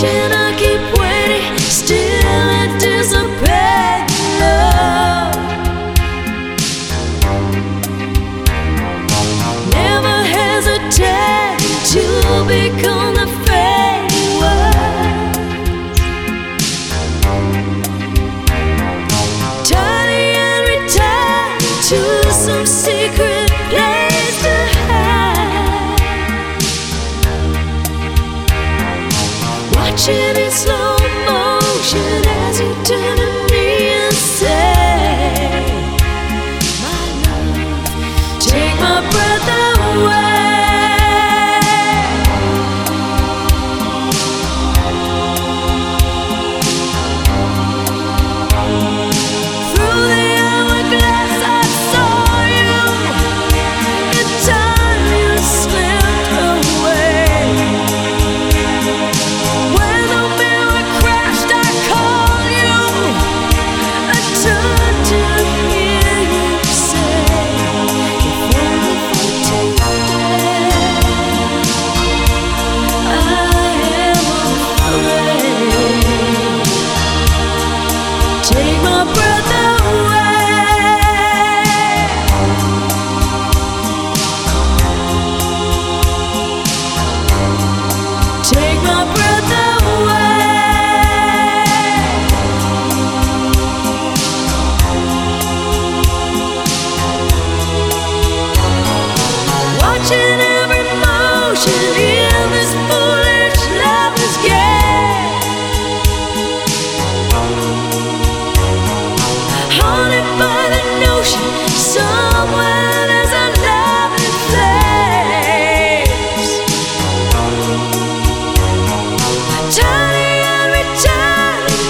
watching. passion as you do.